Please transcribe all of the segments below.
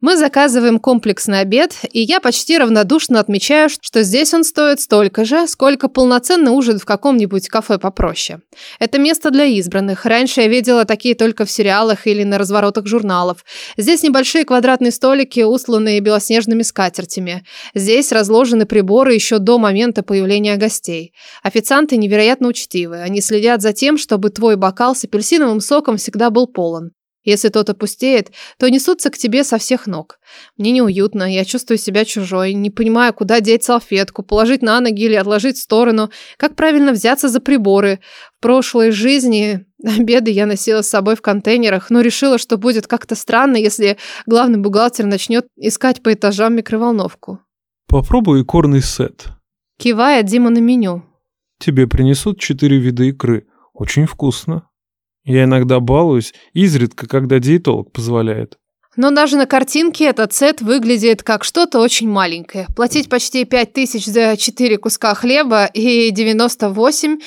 Мы заказываем комплексный обед, и я почти равнодушно отмечаю, что здесь он стоит столько же, сколько полноценный ужин в каком-нибудь кафе попроще. Это место для избранных. Раньше я видела такие только в сериалах или на разворотах журналов. Здесь небольшие квадратные столики, устланные белоснежными скатертями. Здесь разложены приборы еще до момента появления гостей. Официанты невероятно учтивы. Они следят за тем, чтобы твой бокал с апельсиновым соком всегда был полон. Если тот опустеет, то несутся к тебе со всех ног. Мне неуютно, я чувствую себя чужой, не понимаю, куда деть салфетку, положить на ноги или отложить в сторону, как правильно взяться за приборы. В прошлой жизни обеды я носила с собой в контейнерах, но решила, что будет как-то странно, если главный бухгалтер начнет искать по этажам микроволновку. Попробуй икорный сет. Кивая Дима на меню. Тебе принесут четыре вида икры. Очень вкусно. Я иногда балуюсь, изредка, когда диетолог позволяет. Но даже на картинке этот сет выглядит как что-то очень маленькое. Платить почти 5 тысяч за 4 куска хлеба и 98,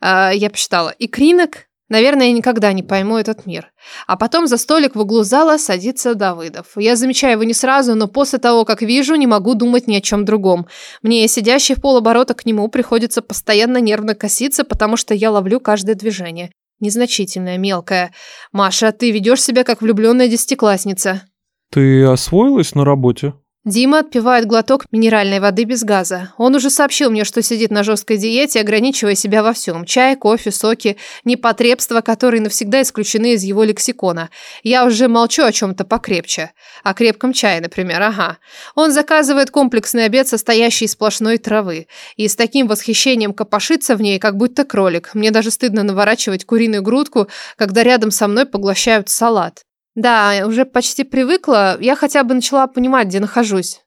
э, я посчитала, икринок. Наверное, я никогда не пойму этот мир. А потом за столик в углу зала садится Давыдов. Я замечаю его не сразу, но после того, как вижу, не могу думать ни о чем другом. Мне, сидящий в полоборота к нему, приходится постоянно нервно коситься, потому что я ловлю каждое движение. Незначительная, мелкая. Маша, ты ведешь себя как влюбленная десятиклассница. Ты освоилась на работе? Дима отпивает глоток минеральной воды без газа. Он уже сообщил мне, что сидит на жесткой диете, ограничивая себя во всем. Чай, кофе, соки, непотребства, которые навсегда исключены из его лексикона. Я уже молчу о чем-то покрепче. О крепком чае, например, ага. Он заказывает комплексный обед, состоящий из сплошной травы. И с таким восхищением копошится в ней, как будто кролик. Мне даже стыдно наворачивать куриную грудку, когда рядом со мной поглощают салат. Да, уже почти привыкла. Я хотя бы начала понимать, где нахожусь.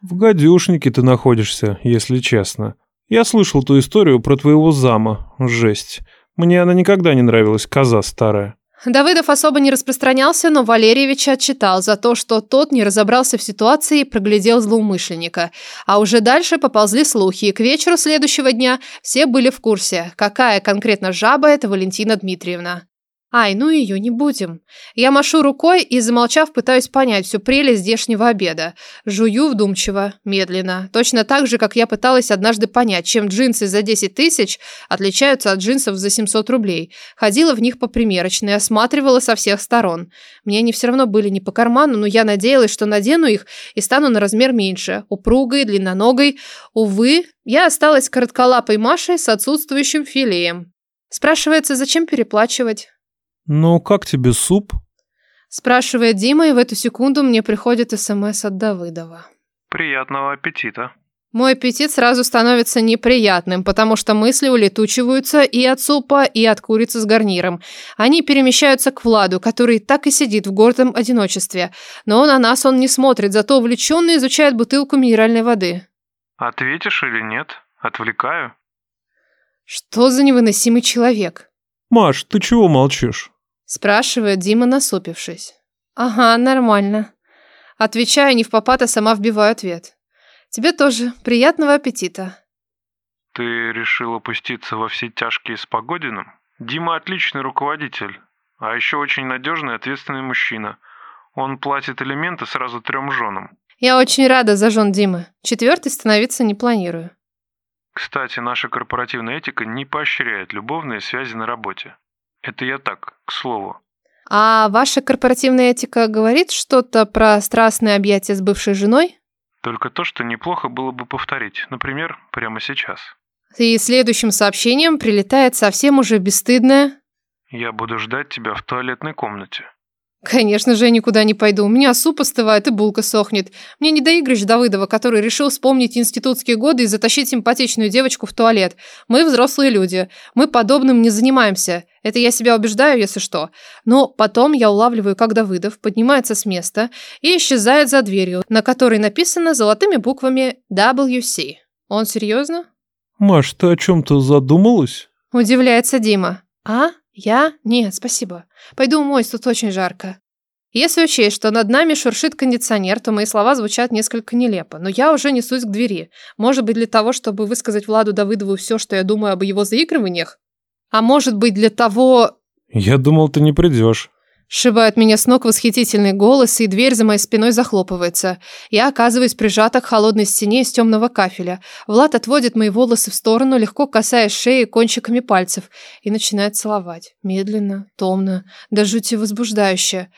В гадюшнике ты находишься, если честно. Я слышал ту историю про твоего зама. Жесть. Мне она никогда не нравилась, коза старая. Давыдов особо не распространялся, но Валерьевич отчитал за то, что тот не разобрался в ситуации и проглядел злоумышленника. А уже дальше поползли слухи, и к вечеру следующего дня все были в курсе, какая конкретно жаба это Валентина Дмитриевна. Ай, ну ее не будем. Я машу рукой и, замолчав, пытаюсь понять всю прелесть здешнего обеда. Жую вдумчиво, медленно. Точно так же, как я пыталась однажды понять, чем джинсы за 10 тысяч отличаются от джинсов за 700 рублей. Ходила в них по примерочной, осматривала со всех сторон. Мне они все равно были не по карману, но я надеялась, что надену их и стану на размер меньше. Упругой, длинноногой. Увы, я осталась коротколапой Машей с отсутствующим филеем. Спрашивается, зачем переплачивать? «Ну, как тебе суп?» Спрашивает Дима, и в эту секунду мне приходит СМС от Давыдова. «Приятного аппетита». Мой аппетит сразу становится неприятным, потому что мысли улетучиваются и от супа, и от курицы с гарниром. Они перемещаются к Владу, который так и сидит в гордом одиночестве. Но на нас он не смотрит, зато увлеченно изучает бутылку минеральной воды. «Ответишь или нет? Отвлекаю?» Что за невыносимый человек? «Маш, ты чего молчишь?» Спрашивает Дима, насупившись. Ага, нормально. Отвечаю не в попад, а сама вбиваю ответ. Тебе тоже. Приятного аппетита. Ты решил опуститься во все тяжкие с Погодиным? Дима отличный руководитель, а еще очень надежный и ответственный мужчина. Он платит элементы сразу трем женам. Я очень рада за жен Димы. Четвертый становиться не планирую. Кстати, наша корпоративная этика не поощряет любовные связи на работе. Это я так, к слову. А ваша корпоративная этика говорит что-то про страстные объятия с бывшей женой? Только то, что неплохо было бы повторить. Например, прямо сейчас. И следующим сообщением прилетает совсем уже бесстыдное... Я буду ждать тебя в туалетной комнате. Конечно же, я никуда не пойду. У меня суп остывает и булка сохнет. Мне не до игрыш Давыдова, который решил вспомнить институтские годы и затащить симпатичную девочку в туалет. Мы взрослые люди. Мы подобным не занимаемся. Это я себя убеждаю, если что. Но потом я улавливаю, как Давыдов поднимается с места и исчезает за дверью, на которой написано золотыми буквами WC. Он серьезно? Маш, ты о чем-то задумалась? Удивляется Дима. А? Я? Нет, спасибо. Пойду умоюсь, тут очень жарко. Если учесть, что над нами шуршит кондиционер, то мои слова звучат несколько нелепо. Но я уже несусь к двери. Может быть, для того, чтобы высказать Владу Давыдову все, что я думаю об его заигрываниях? А может быть, для того... Я думал, ты не придешь. Сшибает меня с ног восхитительный голос, и дверь за моей спиной захлопывается. Я оказываюсь прижата к холодной стене из темного кафеля. Влад отводит мои волосы в сторону, легко касаясь шеи кончиками пальцев, и начинает целовать. Медленно, томно, до жути возбуждающе.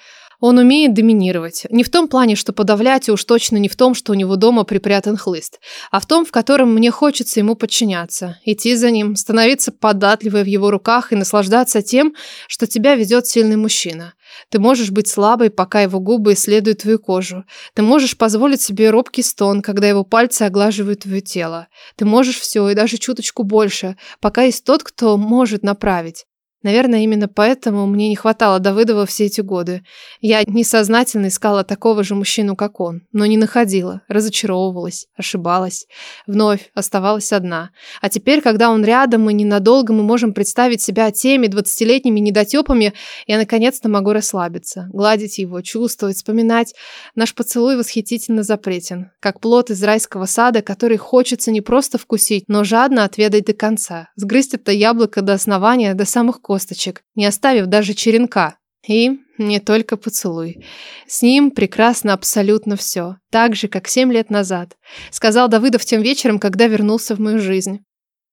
Он умеет доминировать. Не в том плане, что подавлять, и уж точно не в том, что у него дома припрятан хлыст, а в том, в котором мне хочется ему подчиняться, идти за ним, становиться податливой в его руках и наслаждаться тем, что тебя ведет сильный мужчина. Ты можешь быть слабой, пока его губы исследуют твою кожу. Ты можешь позволить себе робкий стон, когда его пальцы оглаживают твое тело. Ты можешь все и даже чуточку больше, пока есть тот, кто может направить. Наверное, именно поэтому мне не хватало Давыдова все эти годы. Я несознательно искала такого же мужчину, как он, но не находила, разочаровывалась, ошибалась. Вновь оставалась одна. А теперь, когда он рядом и ненадолго мы можем представить себя теми двадцатилетними недотепами, я наконец-то могу расслабиться, гладить его, чувствовать, вспоминать. Наш поцелуй восхитительно запретен, как плод из райского сада, который хочется не просто вкусить, но жадно отведать до конца, сгрызть это яблоко до основания, до самых костей косточек, не оставив даже черенка. И не только поцелуй. С ним прекрасно абсолютно все. Так же, как семь лет назад. Сказал Давыдов тем вечером, когда вернулся в мою жизнь.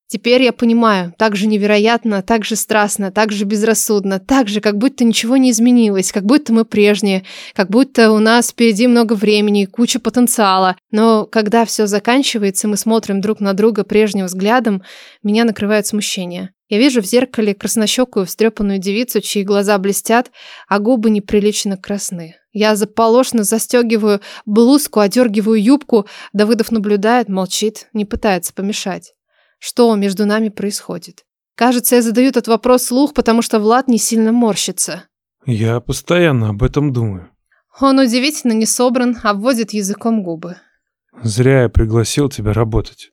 Теперь я понимаю, так же невероятно, так же страстно, так же безрассудно, так же, как будто ничего не изменилось, как будто мы прежние, как будто у нас впереди много времени, куча потенциала. Но когда все заканчивается, мы смотрим друг на друга прежним взглядом, меня накрывает смущение. Я вижу в зеркале краснощекую встрепанную девицу, чьи глаза блестят, а губы неприлично красны. Я заполошно застегиваю блузку, одергиваю юбку. Давыдов наблюдает, молчит, не пытается помешать. Что между нами происходит? Кажется, я задаю этот вопрос слух, потому что Влад не сильно морщится. Я постоянно об этом думаю. Он удивительно не собран, обводит языком губы. Зря я пригласил тебя работать.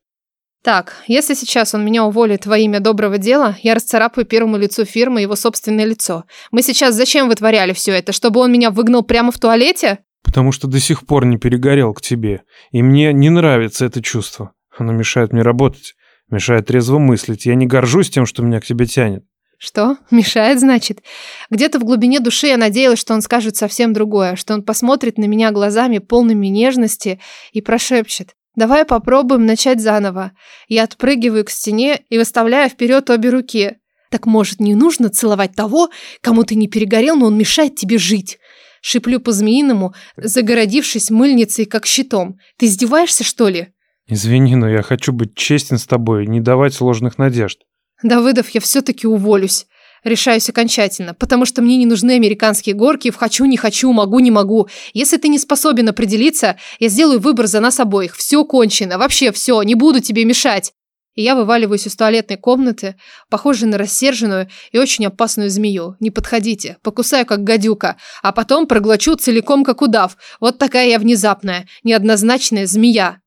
Так, если сейчас он меня уволит во имя доброго дела, я расцарапаю первому лицу фирмы его собственное лицо. Мы сейчас зачем вытворяли все это? Чтобы он меня выгнал прямо в туалете? Потому что до сих пор не перегорел к тебе. И мне не нравится это чувство. Оно мешает мне работать, мешает трезво мыслить. Я не горжусь тем, что меня к тебе тянет. Что? Мешает, значит? Где-то в глубине души я надеялась, что он скажет совсем другое, что он посмотрит на меня глазами полными нежности и прошепчет. Давай попробуем начать заново. Я отпрыгиваю к стене и выставляю вперед обе руки. Так может, не нужно целовать того, кому ты не перегорел, но он мешает тебе жить? Шиплю по-змеиному, загородившись мыльницей, как щитом. Ты издеваешься, что ли? Извини, но я хочу быть честен с тобой, не давать ложных надежд. Давыдов, я все-таки уволюсь. Решаюсь окончательно, потому что мне не нужны американские горки в «хочу, не хочу, могу, не могу». Если ты не способен определиться, я сделаю выбор за нас обоих. Все кончено, вообще все, не буду тебе мешать. И я вываливаюсь из туалетной комнаты, похожей на рассерженную и очень опасную змею. Не подходите, покусаю как гадюка, а потом проглочу целиком как удав. Вот такая я внезапная, неоднозначная змея.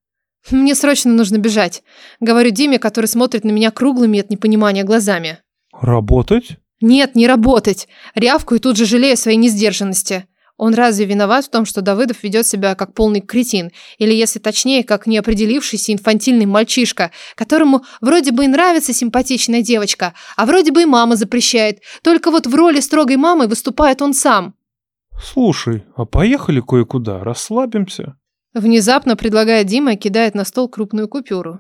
Мне срочно нужно бежать. Говорю Диме, который смотрит на меня круглыми от непонимания глазами. Работать? Нет, не работать. Рявку и тут же жалею своей несдержанности. Он разве виноват в том, что Давыдов ведет себя как полный кретин? Или, если точнее, как неопределившийся инфантильный мальчишка, которому вроде бы и нравится симпатичная девочка, а вроде бы и мама запрещает. Только вот в роли строгой мамы выступает он сам. Слушай, а поехали кое-куда, расслабимся. Внезапно предлагает Дима и кидает на стол крупную купюру.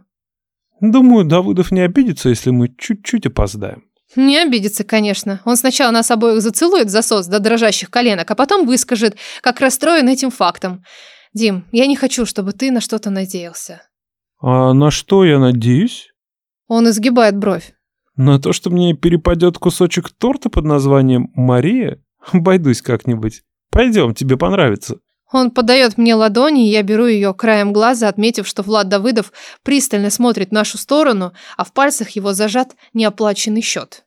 Думаю, Давыдов не обидится, если мы чуть-чуть опоздаем. Не обидится, конечно. Он сначала нас обоих зацелует засос до дрожащих коленок, а потом выскажет, как расстроен этим фактом. Дим, я не хочу, чтобы ты на что-то надеялся. А на что я надеюсь? Он изгибает бровь. На то, что мне перепадет кусочек торта под названием «Мария»? Обойдусь как-нибудь. Пойдем, тебе понравится. Он подает мне ладони, и я беру ее краем глаза, отметив, что Влад Давыдов пристально смотрит в нашу сторону, а в пальцах его зажат неоплаченный счет.